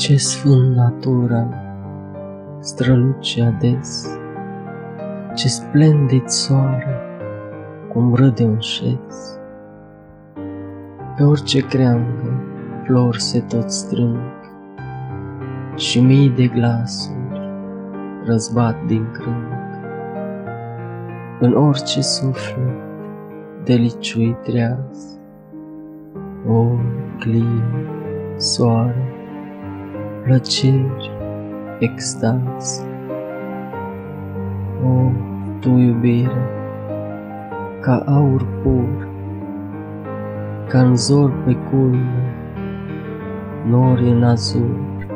Ce sfânt natura străluce ades, Ce splendid soare, cum râde un șez. Pe orice creangă flori se tot strâng Și mii de glasuri răzbat din crâng. În orice suflet deliciui treaz, O, clin, soare, plăceri, extaz. O, tu iubire, ca aur pur, ca în zor pe culme, nori în azur.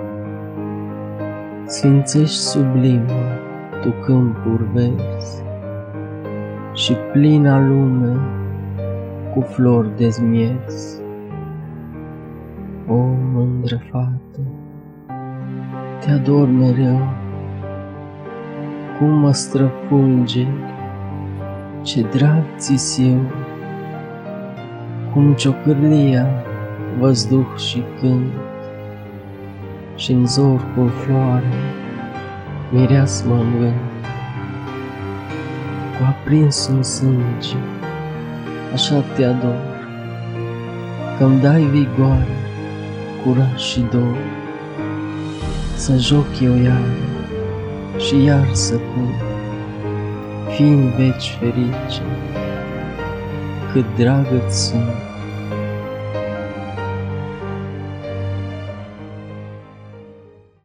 Sfințești sublimă tu câmpuri verzi și plina lume cu flori de zmiez. O mândră fată, te ador mereu, cum mă străpunge, ce drag ți eu, cum ciocârlia, văzduh și cânt, și în zor cu floare, mireasmă în vânt, cu aprins un sânge, așa te ador, că-mi dai vigoare, curaj și dor, să joc eu iar și iar să pun, fiind veci ferice, cât dragă-ți sunt.